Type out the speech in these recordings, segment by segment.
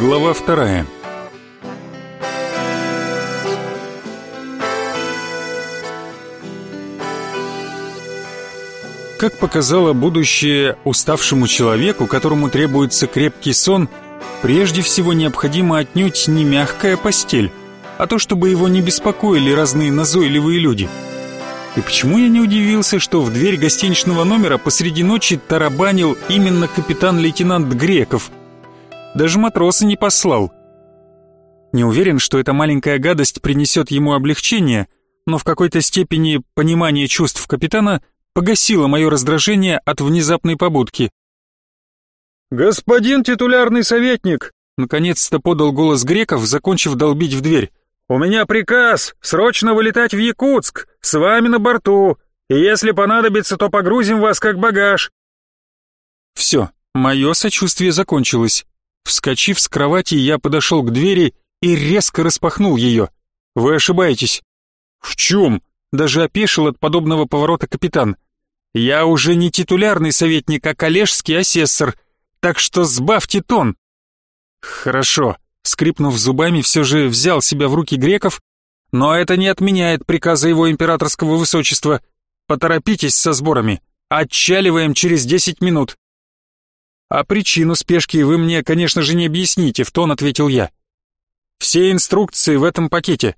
Глава вторая. Как показало будущее уставшему человеку, которому требуется крепкий сон, прежде всего необходимо отнюдь не мягкая постель, а то, чтобы его не беспокоили разные назойливые люди. И почему я не удивился, что в дверь гостиничного номера посреди ночи тарабанил именно капитан-лейтенант Греков? Даже матроса не послал. Не уверен, что эта маленькая гадость принесет ему облегчение, но в какой-то степени понимание чувств капитана погасило мое раздражение от внезапной побудки. «Господин титулярный советник!» Наконец-то подал голос Греков, закончив долбить в дверь. «У меня приказ срочно вылетать в Якутск, с вами на борту, и если понадобится, то погрузим вас как багаж». Все, мое сочувствие закончилось. Вскочив с кровати, я подошел к двери и резко распахнул ее. Вы ошибаетесь. В чем? Даже опешил от подобного поворота капитан. Я уже не титулярный советник, а коллежский асессор, так что сбавьте тон. Хорошо, скрипнув зубами, все же взял себя в руки греков, но это не отменяет приказа его императорского высочества. Поторопитесь со сборами. Отчаливаем через десять минут. «А причину спешки вы мне, конечно же, не объясните», — в тон ответил я. «Все инструкции в этом пакете».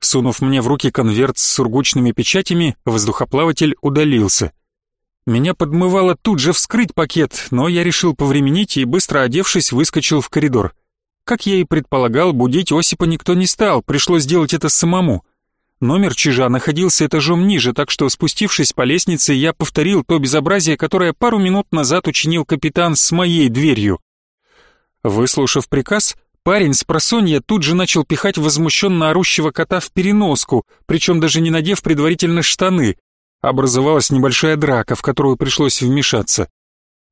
Сунув мне в руки конверт с сургучными печатями, воздухоплаватель удалился. Меня подмывало тут же вскрыть пакет, но я решил повременить и, быстро одевшись, выскочил в коридор. Как я и предполагал, будить Осипа никто не стал, пришлось сделать это самому — Номер чижа находился этажом ниже, так что, спустившись по лестнице, я повторил то безобразие, которое пару минут назад учинил капитан с моей дверью. Выслушав приказ, парень с просонья тут же начал пихать возмущенно орущего кота в переноску, причем даже не надев предварительно штаны. Образовалась небольшая драка, в которую пришлось вмешаться.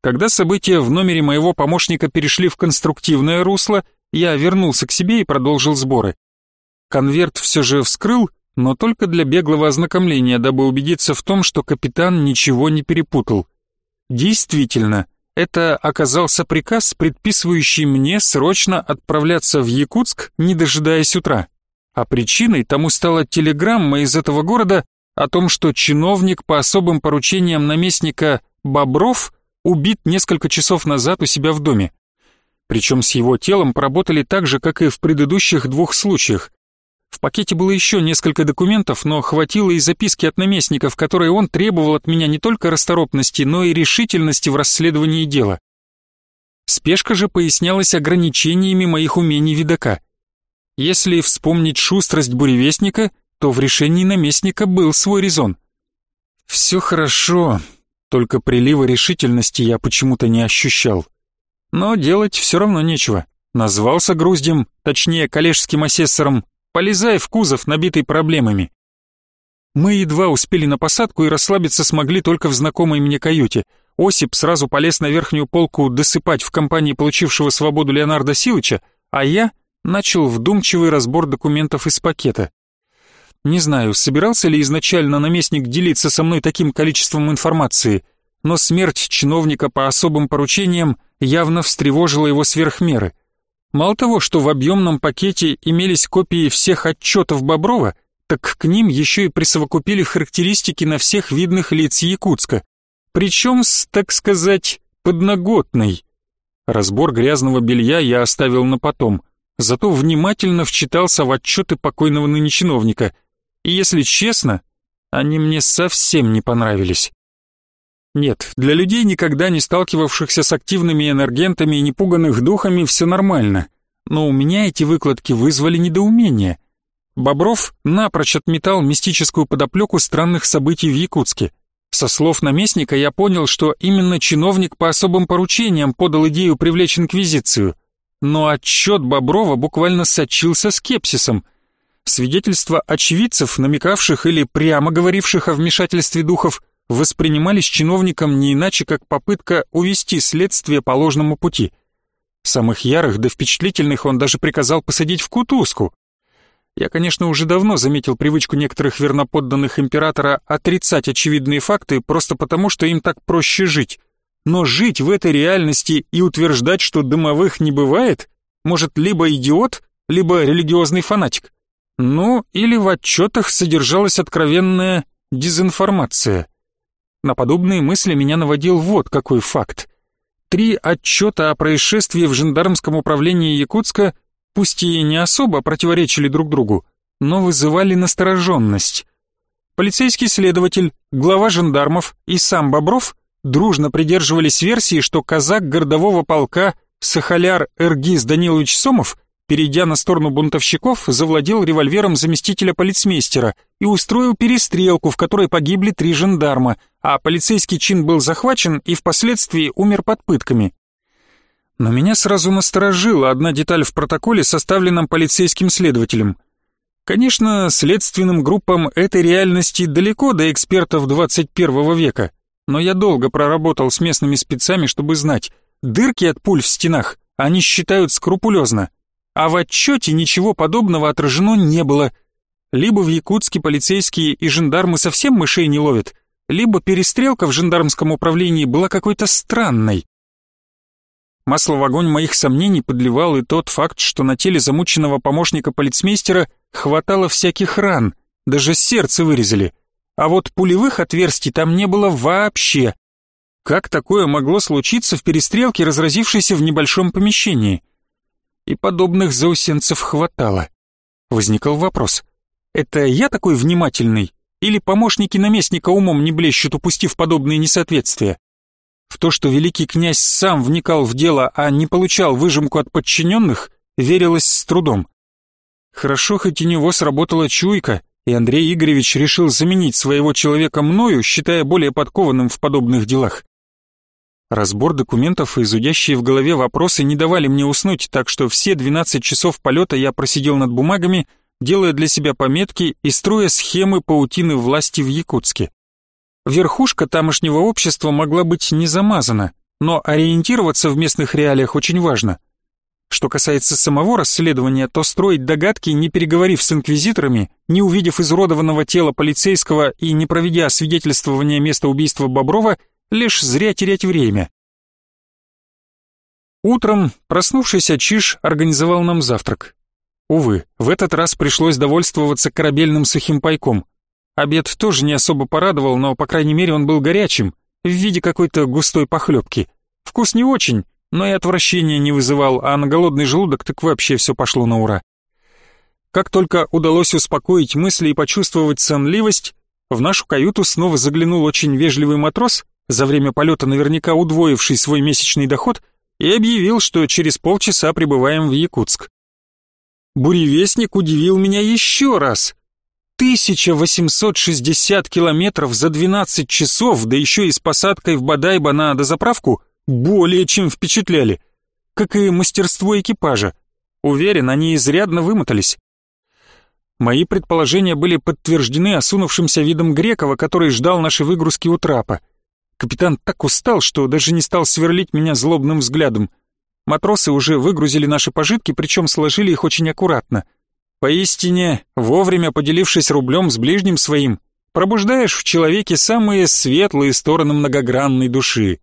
Когда события в номере моего помощника перешли в конструктивное русло, я вернулся к себе и продолжил сборы. Конверт все же вскрыл но только для беглого ознакомления, дабы убедиться в том, что капитан ничего не перепутал. Действительно, это оказался приказ, предписывающий мне срочно отправляться в Якутск, не дожидаясь утра. А причиной тому стала телеграмма из этого города о том, что чиновник по особым поручениям наместника Бобров убит несколько часов назад у себя в доме. Причем с его телом поработали так же, как и в предыдущих двух случаях. В пакете было еще несколько документов, но хватило и записки от наместников, которые он требовал от меня не только расторопности, но и решительности в расследовании дела. Спешка же пояснялась ограничениями моих умений видака. Если вспомнить шустрость буревестника, то в решении наместника был свой резон. Все хорошо, только прилива решительности я почему-то не ощущал. Но делать все равно нечего. Назвался груздем, точнее коллежским асессором, Полезай в кузов, набитый проблемами. Мы едва успели на посадку и расслабиться смогли только в знакомой мне каюте. Осип сразу полез на верхнюю полку досыпать в компании получившего свободу Леонарда Силыча, а я начал вдумчивый разбор документов из пакета. Не знаю, собирался ли изначально наместник делиться со мной таким количеством информации, но смерть чиновника по особым поручениям явно встревожила его сверх меры — Мало того, что в объемном пакете имелись копии всех отчетов Боброва, так к ним еще и присовокупили характеристики на всех видных лиц Якутска. Причем с, так сказать, подноготной. Разбор грязного белья я оставил на потом, зато внимательно вчитался в отчеты покойного ныне. И если честно, они мне совсем не понравились. Нет, для людей, никогда не сталкивавшихся с активными энергентами и непуганных духами, все нормально. Но у меня эти выкладки вызвали недоумение. Бобров напрочь отметал мистическую подоплеку странных событий в Якутске. Со слов наместника я понял, что именно чиновник по особым поручениям подал идею привлечь инквизицию. Но отчет Боброва буквально сочился скепсисом. Свидетельства очевидцев, намекавших или прямо говоривших о вмешательстве духов – воспринимались чиновником не иначе, как попытка увести следствие по ложному пути. Самых ярых да впечатлительных он даже приказал посадить в кутузку. Я, конечно, уже давно заметил привычку некоторых верноподданных императора отрицать очевидные факты просто потому, что им так проще жить. но жить в этой реальности и утверждать, что дымовых не бывает, может либо идиот, либо религиозный фанатик. Ну, или в отчетах содержалась откровенная дезинформация. На подобные мысли меня наводил вот какой факт. Три отчета о происшествии в жандармском управлении Якутска пусть и не особо противоречили друг другу, но вызывали настороженность. Полицейский следователь, глава жандармов и сам Бобров дружно придерживались версии, что казак городового полка Сахаляр Эргиз Данилович Сомов, перейдя на сторону бунтовщиков, завладел револьвером заместителя полицмейстера и устроил перестрелку, в которой погибли три жандарма, а полицейский чин был захвачен и впоследствии умер под пытками. Но меня сразу насторожила одна деталь в протоколе, составленном полицейским следователем. Конечно, следственным группам этой реальности далеко до экспертов 21 века, но я долго проработал с местными спецами, чтобы знать, дырки от пуль в стенах они считают скрупулезно, а в отчете ничего подобного отражено не было. Либо в Якутске полицейские и жандармы совсем мышей не ловят, либо перестрелка в жандармском управлении была какой-то странной. Масло в огонь моих сомнений подливал и тот факт, что на теле замученного помощника полицмейстера хватало всяких ран, даже сердце вырезали — а вот пулевых отверстий там не было вообще. Как такое могло случиться в перестрелке, разразившейся в небольшом помещении? И подобных заусенцев хватало. Возникал вопрос. Это я такой внимательный? Или помощники наместника умом не блещут, упустив подобные несоответствия? В то, что великий князь сам вникал в дело, а не получал выжимку от подчиненных, верилось с трудом. Хорошо, хоть у него сработала чуйка, и Андрей Игоревич решил заменить своего человека мною, считая более подкованным в подобных делах. Разбор документов и зудящие в голове вопросы не давали мне уснуть, так что все 12 часов полета я просидел над бумагами, делая для себя пометки и строя схемы паутины власти в Якутске. Верхушка тамошнего общества могла быть не замазана, но ориентироваться в местных реалиях очень важно. Что касается самого расследования, то строить догадки, не переговорив с инквизиторами, не увидев изуродованного тела полицейского и не проведя свидетельствование места убийства Боброва, лишь зря терять время. Утром проснувшийся Чиш организовал нам завтрак. Увы, в этот раз пришлось довольствоваться корабельным сухим пайком. Обед тоже не особо порадовал, но, по крайней мере, он был горячим, в виде какой-то густой похлебки. Вкус не очень, но и отвращения не вызывал, а на голодный желудок так вообще все пошло на ура. Как только удалось успокоить мысли и почувствовать сонливость, в нашу каюту снова заглянул очень вежливый матрос, за время полета наверняка удвоивший свой месячный доход, и объявил, что через полчаса прибываем в Якутск. Буревестник удивил меня еще раз. 1860 километров за 12 часов, да еще и с посадкой в Бадайба на дозаправку — более чем впечатляли, как и мастерство экипажа. Уверен, они изрядно вымотались. Мои предположения были подтверждены осунувшимся видом Грекова, который ждал нашей выгрузки у трапа. Капитан так устал, что даже не стал сверлить меня злобным взглядом. Матросы уже выгрузили наши пожитки, причем сложили их очень аккуратно. Поистине, вовремя поделившись рублем с ближним своим, пробуждаешь в человеке самые светлые стороны многогранной души.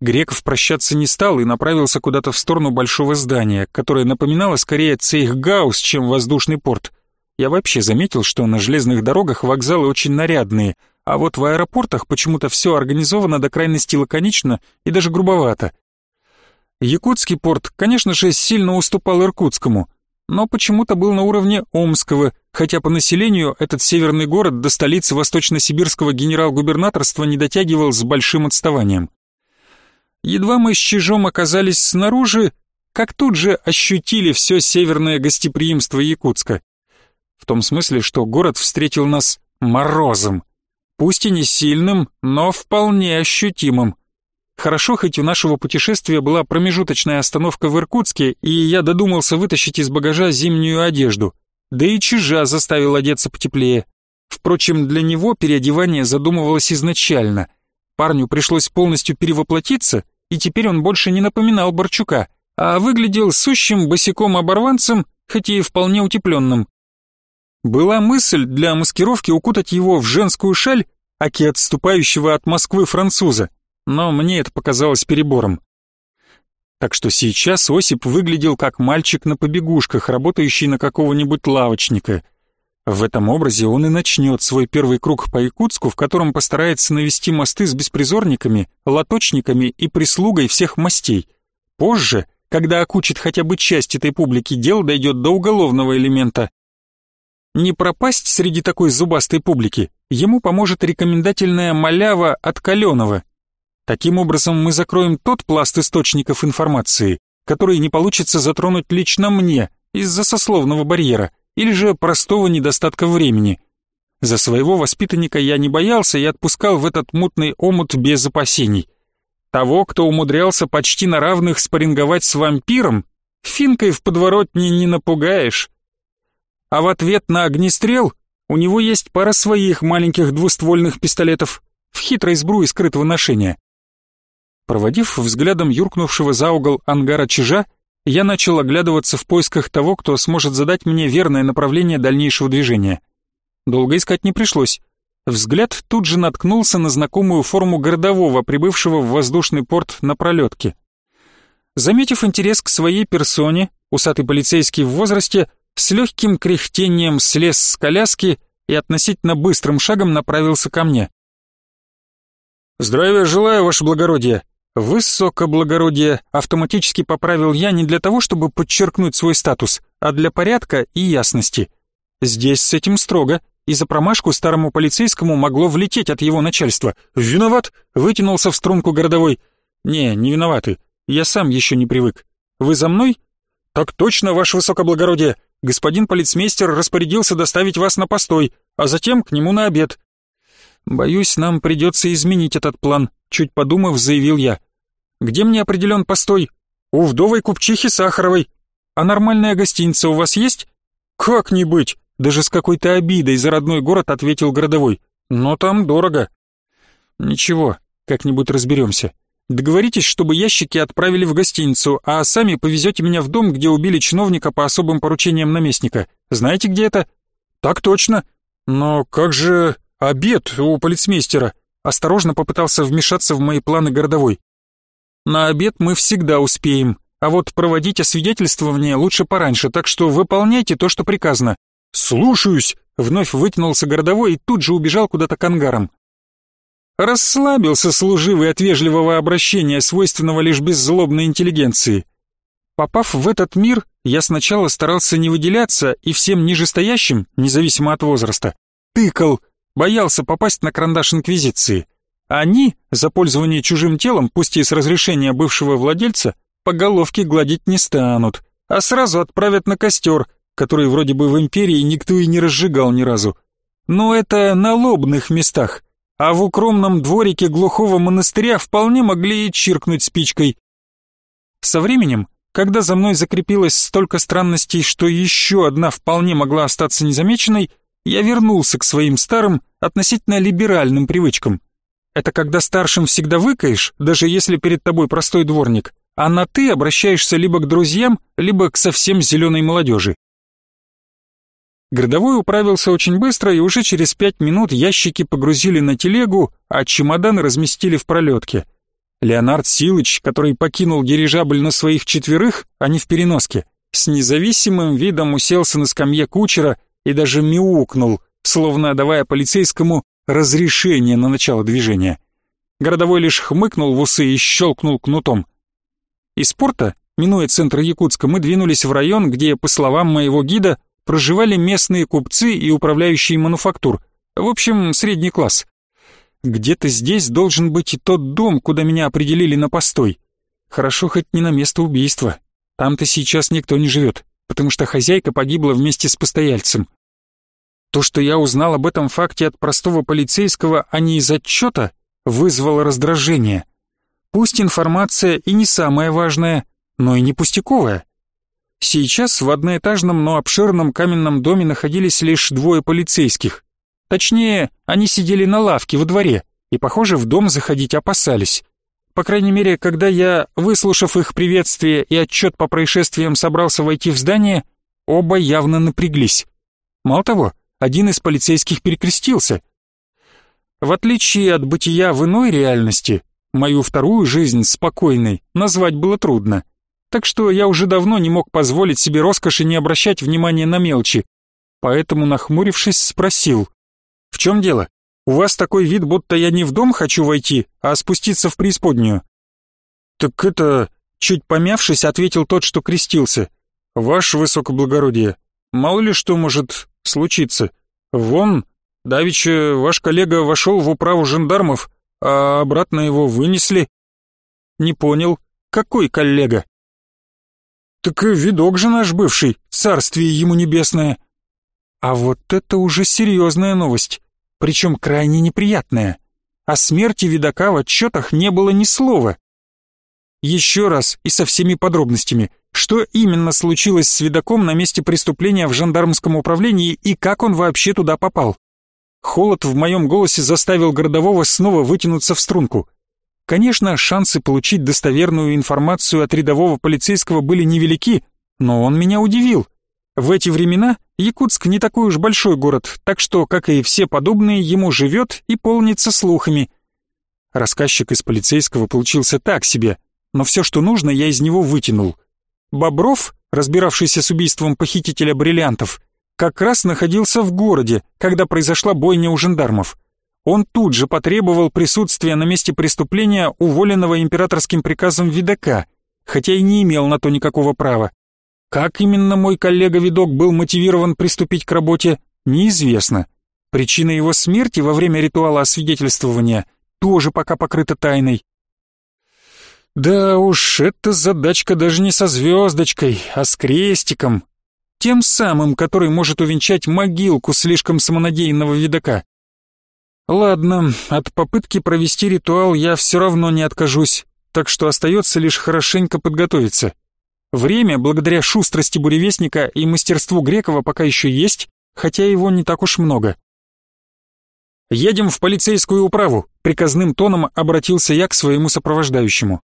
Греков прощаться не стал и направился куда-то в сторону большого здания, которое напоминало скорее цейхгаус, чем воздушный порт. Я вообще заметил, что на железных дорогах вокзалы очень нарядные, а вот в аэропортах почему-то все организовано до крайности лаконично и даже грубовато. Якутский порт, конечно же, сильно уступал Иркутскому, но почему-то был на уровне Омского, хотя по населению этот северный город до столицы восточно-сибирского генерал-губернаторства не дотягивал с большим отставанием. Едва мы с Чижом оказались снаружи, как тут же ощутили все северное гостеприимство Якутска. В том смысле, что город встретил нас морозом. Пусть и не сильным, но вполне ощутимым. Хорошо, хоть у нашего путешествия была промежуточная остановка в Иркутске, и я додумался вытащить из багажа зимнюю одежду. Да и чижа заставил одеться потеплее. Впрочем, для него переодевание задумывалось изначально — Парню пришлось полностью перевоплотиться, и теперь он больше не напоминал Борчука, а выглядел сущим босиком-оборванцем, хоть и вполне утепленным. Была мысль для маскировки укутать его в женскую шаль, аки отступающего от Москвы француза, но мне это показалось перебором. Так что сейчас Осип выглядел как мальчик на побегушках, работающий на какого-нибудь лавочника. В этом образе он и начнет свой первый круг по Якутску, в котором постарается навести мосты с беспризорниками, лоточниками и прислугой всех мастей. Позже, когда окучит хотя бы часть этой публики, дело дойдет до уголовного элемента. Не пропасть среди такой зубастой публики ему поможет рекомендательная малява от Каленова, Таким образом, мы закроем тот пласт источников информации, который не получится затронуть лично мне из-за сословного барьера или же простого недостатка времени. За своего воспитанника я не боялся и отпускал в этот мутный омут без опасений. Того, кто умудрялся почти на равных спарринговать с вампиром, финкой в подворотне не напугаешь. А в ответ на огнестрел у него есть пара своих маленьких двуствольных пистолетов в хитрой сбруе скрытого ношения. Проводив взглядом юркнувшего за угол ангара чижа, я начал оглядываться в поисках того, кто сможет задать мне верное направление дальнейшего движения. Долго искать не пришлось. Взгляд тут же наткнулся на знакомую форму городового, прибывшего в воздушный порт на пролетке. Заметив интерес к своей персоне, усатый полицейский в возрасте с легким кряхтением слез с коляски и относительно быстрым шагом направился ко мне. «Здравия желаю, ваше благородие!» Высокоблагородие автоматически поправил я не для того, чтобы подчеркнуть свой статус, а для порядка и ясности. Здесь с этим строго, и за промашку старому полицейскому могло влететь от его начальства. «Виноват!» — вытянулся в струнку городовой. «Не, не виноваты. Я сам еще не привык. Вы за мной?» «Так точно, ваше высокоблагородие. Господин полицмейстер распорядился доставить вас на постой, а затем к нему на обед». «Боюсь, нам придется изменить этот план», — чуть подумав, заявил я. Где мне определен постой? У вдовой купчихи Сахаровой. А нормальная гостиница у вас есть? Как не быть? Даже с какой-то обидой за родной город ответил городовой. Но там дорого. Ничего, как-нибудь разберемся. Договоритесь, чтобы ящики отправили в гостиницу, а сами повезете меня в дом, где убили чиновника по особым поручениям наместника. Знаете, где это? Так точно. Но как же обед у полицмейстера? Осторожно попытался вмешаться в мои планы городовой. На обед мы всегда успеем, а вот проводить освидетельствование лучше пораньше, так что выполняйте то, что приказано». «Слушаюсь!» — вновь вытянулся городовой и тут же убежал куда-то к ангарам. Расслабился служивый от вежливого обращения, свойственного лишь беззлобной интеллигенции. Попав в этот мир, я сначала старался не выделяться и всем нижестоящим, независимо от возраста, тыкал, боялся попасть на карандаш Инквизиции. Они за пользование чужим телом, пусть и с разрешения бывшего владельца, по головке гладить не станут, а сразу отправят на костер, который вроде бы в империи никто и не разжигал ни разу. Но это на лобных местах, а в укромном дворике глухого монастыря вполне могли и чиркнуть спичкой. Со временем, когда за мной закрепилось столько странностей, что еще одна вполне могла остаться незамеченной, я вернулся к своим старым, относительно либеральным привычкам. Это когда старшим всегда выкаешь, даже если перед тобой простой дворник, а на «ты» обращаешься либо к друзьям, либо к совсем зеленой молодежи. Городовой управился очень быстро, и уже через пять минут ящики погрузили на телегу, а чемоданы разместили в пролетке. Леонард Силыч, который покинул дирижабль на своих четверых, а не в переноске, с независимым видом уселся на скамье кучера и даже мяукнул, словно давая полицейскому разрешение на начало движения. Городовой лишь хмыкнул в усы и щелкнул кнутом. Из порта, минуя центр Якутска, мы двинулись в район, где, по словам моего гида, проживали местные купцы и управляющие мануфактур, в общем, средний класс. Где-то здесь должен быть и тот дом, куда меня определили на постой. Хорошо хоть не на место убийства. Там-то сейчас никто не живет, потому что хозяйка погибла вместе с постояльцем. То, что я узнал об этом факте от простого полицейского, а не из отчета, вызвало раздражение. Пусть информация и не самая важная, но и не пустяковая. Сейчас в одноэтажном, но обширном каменном доме находились лишь двое полицейских. Точнее, они сидели на лавке во дворе и, похоже, в дом заходить опасались. По крайней мере, когда я, выслушав их приветствие и отчет по происшествиям, собрался войти в здание, оба явно напряглись. Мало того, один из полицейских перекрестился. В отличие от бытия в иной реальности, Мою вторую жизнь спокойной назвать было трудно. Так что я уже давно не мог позволить себе роскоши не обращать внимания на мелочи. Поэтому, нахмурившись, спросил. «В чем дело? У вас такой вид, будто я не в дом хочу войти, а спуститься в преисподнюю». «Так это...» Чуть помявшись, ответил тот, что крестился. «Ваше высокоблагородие, мало ли что может случиться. Вон, давеча ваш коллега вошел в управу жандармов, а обратно его вынесли». «Не понял, какой коллега?» «Так и видок же наш бывший, царствие ему небесное». А вот это уже серьезная новость, причем крайне неприятная. О смерти видока в отчетах не было ни слова. Еще раз и со всеми подробностями, что именно случилось с видоком на месте преступления в жандармском управлении и как он вообще туда попал. Холод в моем голосе заставил городового снова вытянуться в струнку. Конечно, шансы получить достоверную информацию от рядового полицейского были невелики, но он меня удивил. В эти времена Якутск не такой уж большой город, так что, как и все подобные, ему живет и полнится слухами. Рассказчик из полицейского получился так себе, но все, что нужно, я из него вытянул. Бобров, разбиравшийся с убийством похитителя бриллиантов, как раз находился в городе, когда произошла бойня у жандармов. Он тут же потребовал присутствия на месте преступления уволенного императорским приказом видака, хотя и не имел на то никакого права. Как именно мой коллега-видок был мотивирован приступить к работе, неизвестно. Причина его смерти во время ритуала освидетельствования тоже пока покрыта тайной. Да уж, эта задачка даже не со звездочкой, а с крестиком. Тем самым, который может увенчать могилку слишком самонадеянного видака. Ладно, от попытки провести ритуал я все равно не откажусь, так что остается лишь хорошенько подготовиться. Время, благодаря шустрости буревестника и мастерству Грекова, пока еще есть, хотя его не так уж много. «Едем в полицейскую управу», — приказным тоном обратился я к своему сопровождающему.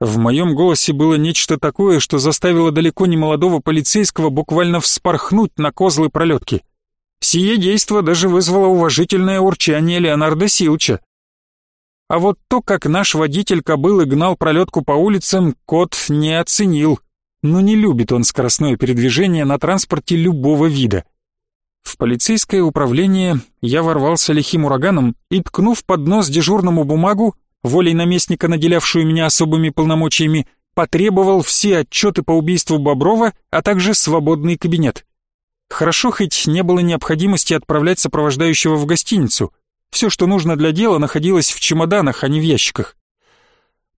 В моем голосе было нечто такое, что заставило далеко не молодого полицейского буквально вспорхнуть на козлы пролетки. Сие действо даже вызвало уважительное урчание Леонардо Силча. А вот то, как наш водитель кобылы гнал пролетку по улицам, кот не оценил. Но не любит он скоростное передвижение на транспорте любого вида. В полицейское управление я ворвался лихим ураганом и, ткнув под нос дежурному бумагу, волей наместника, наделявшую меня особыми полномочиями, потребовал все отчеты по убийству Боброва, а также свободный кабинет. Хорошо, хоть не было необходимости отправлять сопровождающего в гостиницу. Все, что нужно для дела, находилось в чемоданах, а не в ящиках.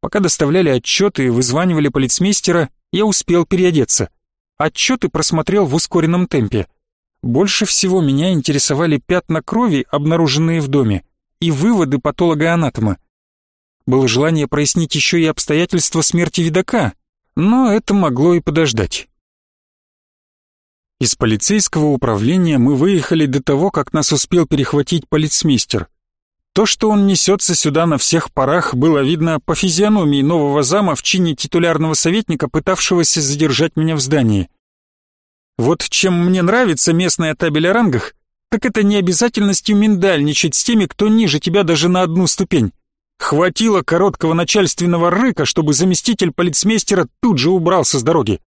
Пока доставляли отчеты и вызванивали полицмейстера, я успел переодеться. Отчеты просмотрел в ускоренном темпе. Больше всего меня интересовали пятна крови, обнаруженные в доме, и выводы патолога-анатома. Было желание прояснить еще и обстоятельства смерти видака, но это могло и подождать. Из полицейского управления мы выехали до того, как нас успел перехватить полицмейстер. То, что он несется сюда на всех парах, было видно по физиономии нового зама в чине титулярного советника, пытавшегося задержать меня в здании. Вот чем мне нравится местная табель о рангах, так это необязательностью миндальничать с теми, кто ниже тебя даже на одну ступень. Хватило короткого начальственного рыка, чтобы заместитель полицмейстера тут же убрался с дороги.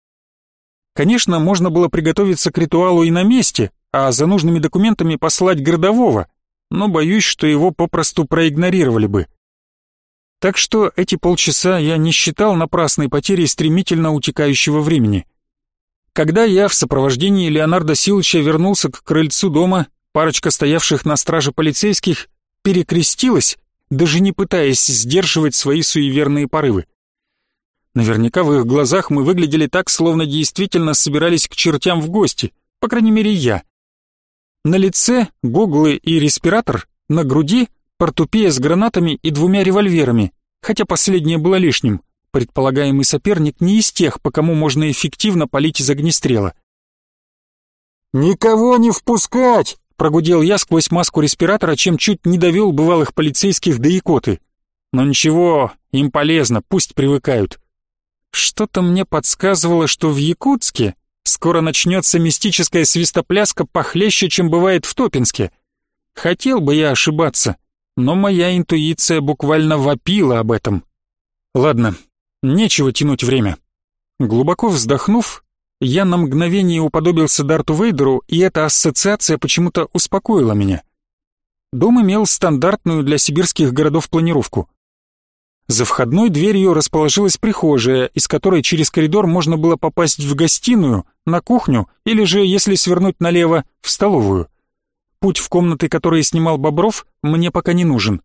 Конечно, можно было приготовиться к ритуалу и на месте, а за нужными документами послать городового, но боюсь, что его попросту проигнорировали бы. Так что эти полчаса я не считал напрасной потерей стремительно утекающего времени. Когда я в сопровождении Леонардо Силыча вернулся к крыльцу дома, парочка стоявших на страже полицейских перекрестилась даже не пытаясь сдерживать свои суеверные порывы. Наверняка в их глазах мы выглядели так, словно действительно собирались к чертям в гости, по крайней мере я. На лице гоглы и респиратор, на груди портупея с гранатами и двумя револьверами, хотя последнее было лишним. Предполагаемый соперник не из тех, по кому можно эффективно палить из огнестрела. «Никого не впускать!» Прогудел я сквозь маску респиратора, чем чуть не довел бывалых полицейских до икоты. Но ничего, им полезно, пусть привыкают. Что-то мне подсказывало, что в Якутске скоро начнется мистическая свистопляска похлеще, чем бывает в Топинске. Хотел бы я ошибаться, но моя интуиция буквально вопила об этом. Ладно, нечего тянуть время. Глубоко вздохнув, я на мгновение уподобился Дарту Вейдеру, и эта ассоциация почему-то успокоила меня. Дом имел стандартную для сибирских городов планировку. За входной дверью расположилась прихожая, из которой через коридор можно было попасть в гостиную, на кухню или же, если свернуть налево, в столовую. Путь в комнаты, которые снимал Бобров, мне пока не нужен.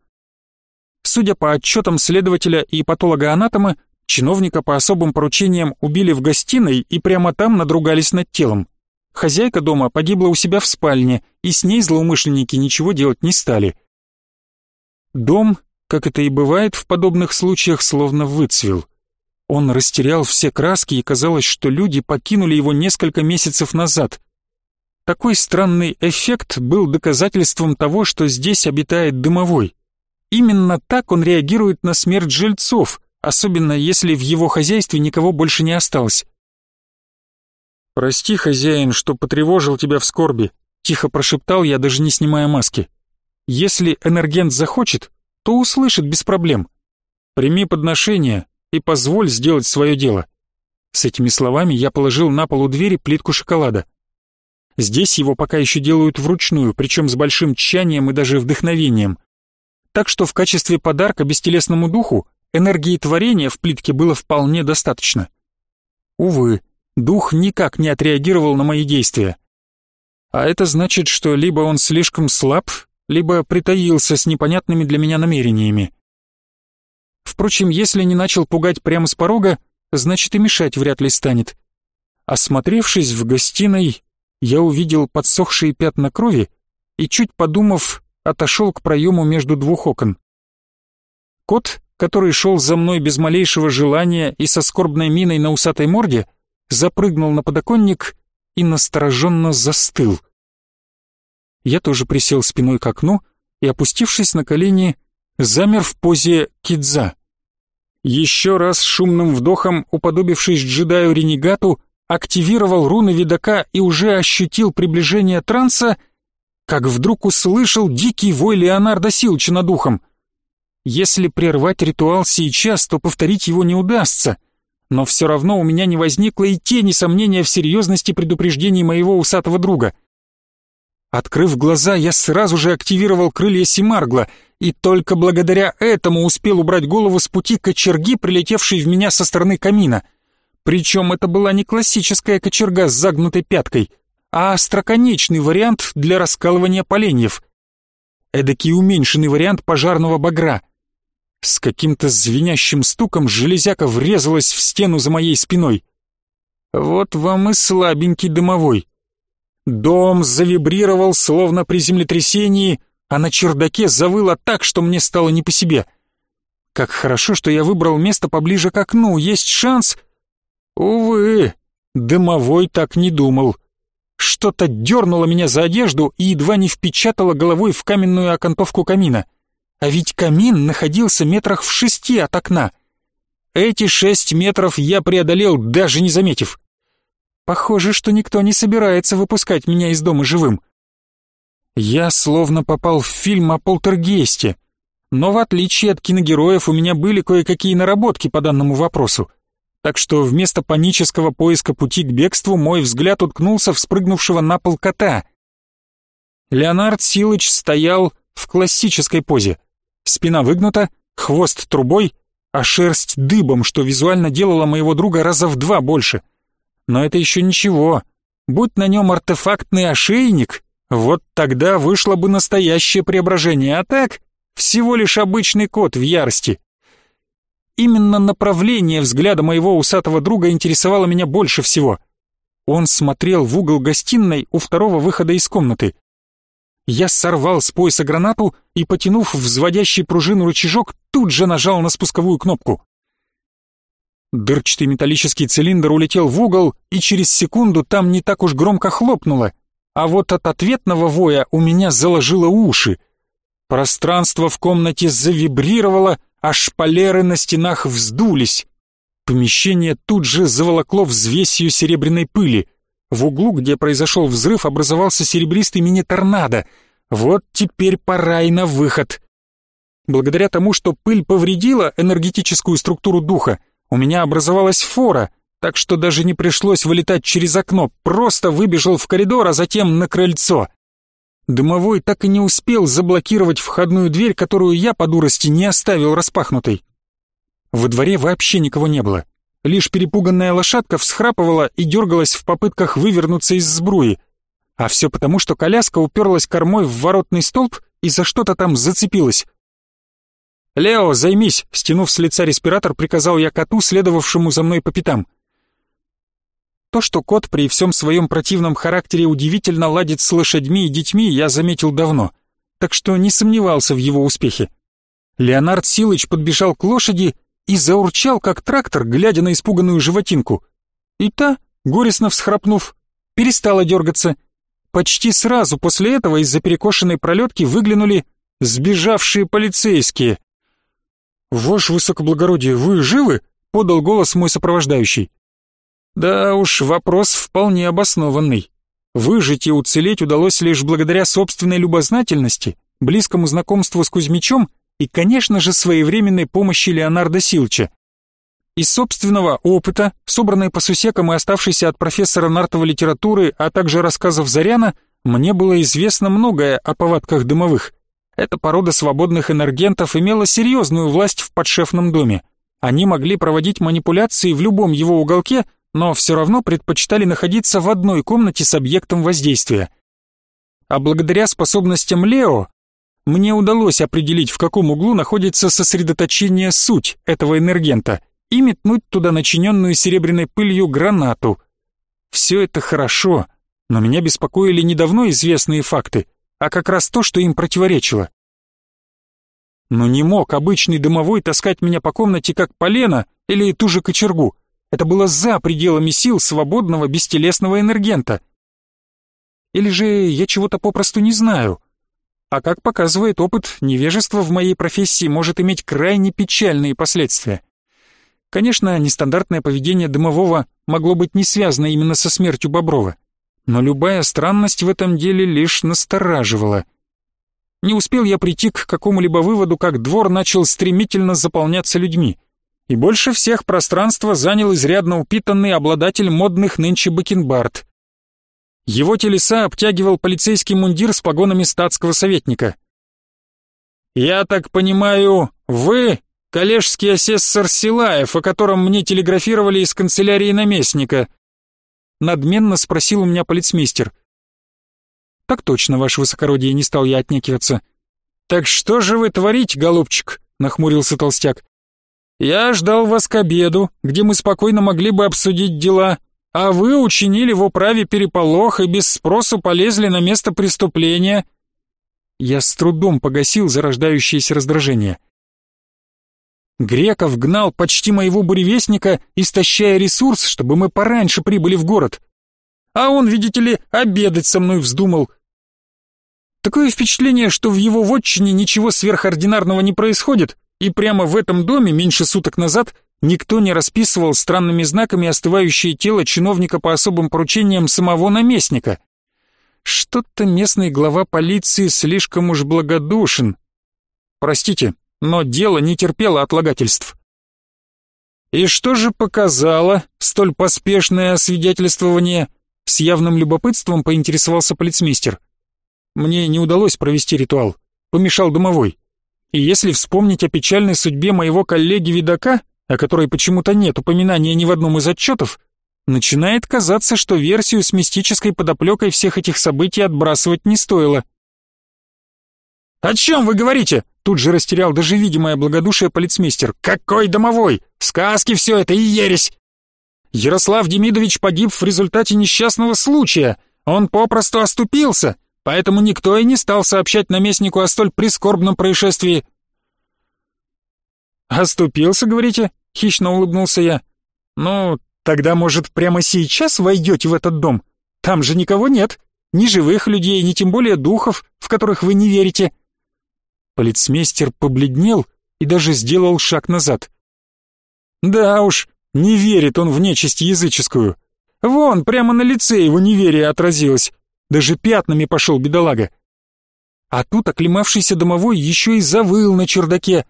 Судя по отчетам следователя и патолога-анатома, чиновника по особым поручениям убили в гостиной и прямо там надругались над телом. Хозяйка дома погибла у себя в спальне, и с ней злоумышленники ничего делать не стали. Дом как это и бывает в подобных случаях, словно выцвел. Он растерял все краски, и казалось, что люди покинули его несколько месяцев назад. Такой странный эффект был доказательством того, что здесь обитает дымовой. Именно так он реагирует на смерть жильцов, особенно если в его хозяйстве никого больше не осталось. «Прости, хозяин, что потревожил тебя в скорби», — тихо прошептал я, даже не снимая маски. «Если энергент захочет, то услышит без проблем. Прими подношение и позволь сделать свое дело. С этими словами я положил на пол у двери плитку шоколада. Здесь его пока еще делают вручную, причем с большим тщанием и даже вдохновением. Так что в качестве подарка бестелесному духу энергии творения в плитке было вполне достаточно. Увы, дух никак не отреагировал на мои действия. А это значит, что либо он слишком слаб, либо притаился с непонятными для меня намерениями. Впрочем, если не начал пугать прямо с порога, значит и мешать вряд ли станет. Осмотревшись в гостиной, я увидел подсохшие пятна крови и, чуть подумав, отошел к проему между двух окон. Кот, который шел за мной без малейшего желания и со скорбной миной на усатой морде, запрыгнул на подоконник и настороженно застыл. Я тоже присел спиной к окну и, опустившись на колени, замер в позе кидза. Еще раз шумным вдохом, уподобившись джедаю-ренегату, активировал руны видака и уже ощутил приближение транса, как вдруг услышал дикий вой Леонардо Силча над ухом. Если прервать ритуал сейчас, то повторить его не удастся, но все равно у меня не возникло и тени сомнения в серьезности предупреждений моего усатого друга — Открыв глаза, я сразу же активировал крылья Симаргла, и только благодаря этому успел убрать голову с пути кочерги, прилетевшей в меня со стороны камина. Причем это была не классическая кочерга с загнутой пяткой, а остроконечный вариант для раскалывания поленьев. Эдакий уменьшенный вариант пожарного багра. С каким-то звенящим стуком железяка врезалась в стену за моей спиной. Вот вам и слабенький дымовой. Дом завибрировал, словно при землетрясении, а на чердаке завыло так, что мне стало не по себе. Как хорошо, что я выбрал место поближе к окну, есть шанс... Увы, дымовой так не думал. Что-то дернуло меня за одежду и едва не впечатало головой в каменную окантовку камина. А ведь камин находился метрах в шести от окна. Эти шесть метров я преодолел, даже не заметив. Похоже, что никто не собирается выпускать меня из дома живым. Я словно попал в фильм о полтергейсте, но в отличие от киногероев у меня были кое-какие наработки по данному вопросу. Так что вместо панического поиска пути к бегству мой взгляд уткнулся в спрыгнувшего на пол кота. Леонард Силыч стоял в классической позе. Спина выгнута, хвост трубой, а шерсть дыбом, что визуально делало моего друга раза в два больше — но это еще ничего. Будь на нем артефактный ошейник, вот тогда вышло бы настоящее преображение, а так всего лишь обычный кот в ярости. Именно направление взгляда моего усатого друга интересовало меня больше всего. Он смотрел в угол гостиной у второго выхода из комнаты. Я сорвал с пояса гранату и, потянув взводящий пружину рычажок, тут же нажал на спусковую кнопку. Дырчатый металлический цилиндр улетел в угол, и через секунду там не так уж громко хлопнуло, а вот от ответного воя у меня заложило уши. Пространство в комнате завибрировало, а шпалеры на стенах вздулись. Помещение тут же заволокло взвесью серебряной пыли. В углу, где произошел взрыв, образовался серебристый мини-торнадо. Вот теперь пора и на выход. Благодаря тому, что пыль повредила энергетическую структуру духа, у меня образовалась фора, так что даже не пришлось вылетать через окно, просто выбежал в коридор, а затем на крыльцо. Дымовой так и не успел заблокировать входную дверь, которую я по дурости не оставил распахнутой. Во дворе вообще никого не было. Лишь перепуганная лошадка всхрапывала и дергалась в попытках вывернуться из сбруи. А все потому, что коляска уперлась кормой в воротный столб и за что-то там зацепилась. «Лео, займись!» — стянув с лица респиратор, приказал я коту, следовавшему за мной по пятам. То, что кот при всем своем противном характере удивительно ладит с лошадьми и детьми, я заметил давно, так что не сомневался в его успехе. Леонард Силыч подбежал к лошади и заурчал, как трактор, глядя на испуганную животинку. И та, горестно всхрапнув, перестала дергаться. Почти сразу после этого из-за перекошенной пролетки выглянули сбежавшие полицейские. «Ваше высокоблагородие, вы живы?» — подал голос мой сопровождающий. Да уж, вопрос вполне обоснованный. Выжить и уцелеть удалось лишь благодаря собственной любознательности, близкому знакомству с Кузьмичом и, конечно же, своевременной помощи Леонардо Силча. Из собственного опыта, собранной по сусекам и оставшейся от профессора Нартова литературы, а также рассказов Заряна, мне было известно многое о повадках дымовых. Эта порода свободных энергентов имела серьезную власть в подшефном доме. Они могли проводить манипуляции в любом его уголке, но все равно предпочитали находиться в одной комнате с объектом воздействия. А благодаря способностям Лео мне удалось определить, в каком углу находится сосредоточение суть этого энергента и метнуть туда начиненную серебряной пылью гранату. Все это хорошо, но меня беспокоили не давно известные факты, а как раз то, что им противоречило. Но не мог обычный дымовой таскать меня по комнате как полено или ту же кочергу. Это было за пределами сил свободного бестелесного энергента. Или же я чего-то попросту не знаю. А как показывает опыт, невежество в моей профессии может иметь крайне печальные последствия. Конечно, нестандартное поведение дымового могло быть не связано именно со смертью Боброва, но любая странность в этом деле лишь настораживала. Не успел я прийти к какому-либо выводу, как двор начал стремительно заполняться людьми и больше всех пространства занял изрядно упитанный обладатель модных нынче бакенбард. Его телеса обтягивал полицейский мундир с погонами статского советника. «Я так понимаю, вы коллежский асессор Силаев, о котором мне телеграфировали из канцелярии наместника?» Надменно спросил у меня полицмейстер. «Так точно, ваше высокородие, не стал я отнекиваться». «Так что же вы творите, голубчик?» — нахмурился толстяк. Я ждал вас к обеду, где мы спокойно могли бы обсудить дела, а вы учинили в управе переполох и без спросу полезли на место преступления. Я с трудом погасил зарождающееся раздражение. Греков гнал почти моего буревестника, истощая ресурс, чтобы мы пораньше прибыли в город. А он, видите ли, обедать со мной вздумал. Такое впечатление, что в его вотчине ничего сверхординарного не происходит, и прямо в этом доме меньше суток назад никто не расписывал странными знаками остывающее тело чиновника по особым поручениям самого наместника. Что-то местный глава полиции слишком уж благодушен. Простите, но дело не терпело отлагательств. И что же показало столь поспешное освидетельствование? С явным любопытством поинтересовался полицмейстер. Мне не удалось провести ритуал, помешал домовой. И если вспомнить о печальной судьбе моего коллеги-видака, о которой почему-то нет упоминания ни в одном из отчетов, начинает казаться, что версию с мистической подоплекой всех этих событий отбрасывать не стоило. «О чем вы говорите?» Тут же растерял даже видимое благодушие полицмейстер. «Какой домовой? Сказки все это и ересь!» Ярослав Демидович погиб в результате несчастного случая. Он попросту оступился поэтому никто и не стал сообщать наместнику о столь прискорбном происшествии. «Оступился, говорите?» — хищно улыбнулся я. «Ну, тогда, может, прямо сейчас войдете в этот дом? Там же никого нет, ни живых людей, ни тем более духов, в которых вы не верите». Полицмейстер побледнел и даже сделал шаг назад. «Да уж, не верит он в нечисть языческую. Вон, прямо на лице его неверие отразилось. Даже пятнами пошел бедолага. А тут оклемавшийся домовой еще и завыл на чердаке.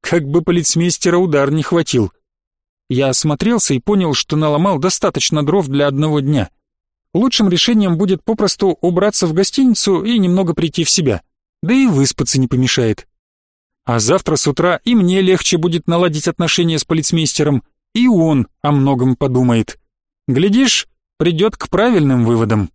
Как бы полицмейстера удар не хватил. Я осмотрелся и понял, что наломал достаточно дров для одного дня. Лучшим решением будет попросту убраться в гостиницу и немного прийти в себя. Да и выспаться не помешает. А завтра с утра и мне легче будет наладить отношения с полицмейстером, и он о многом подумает. Глядишь, придет к правильным выводам.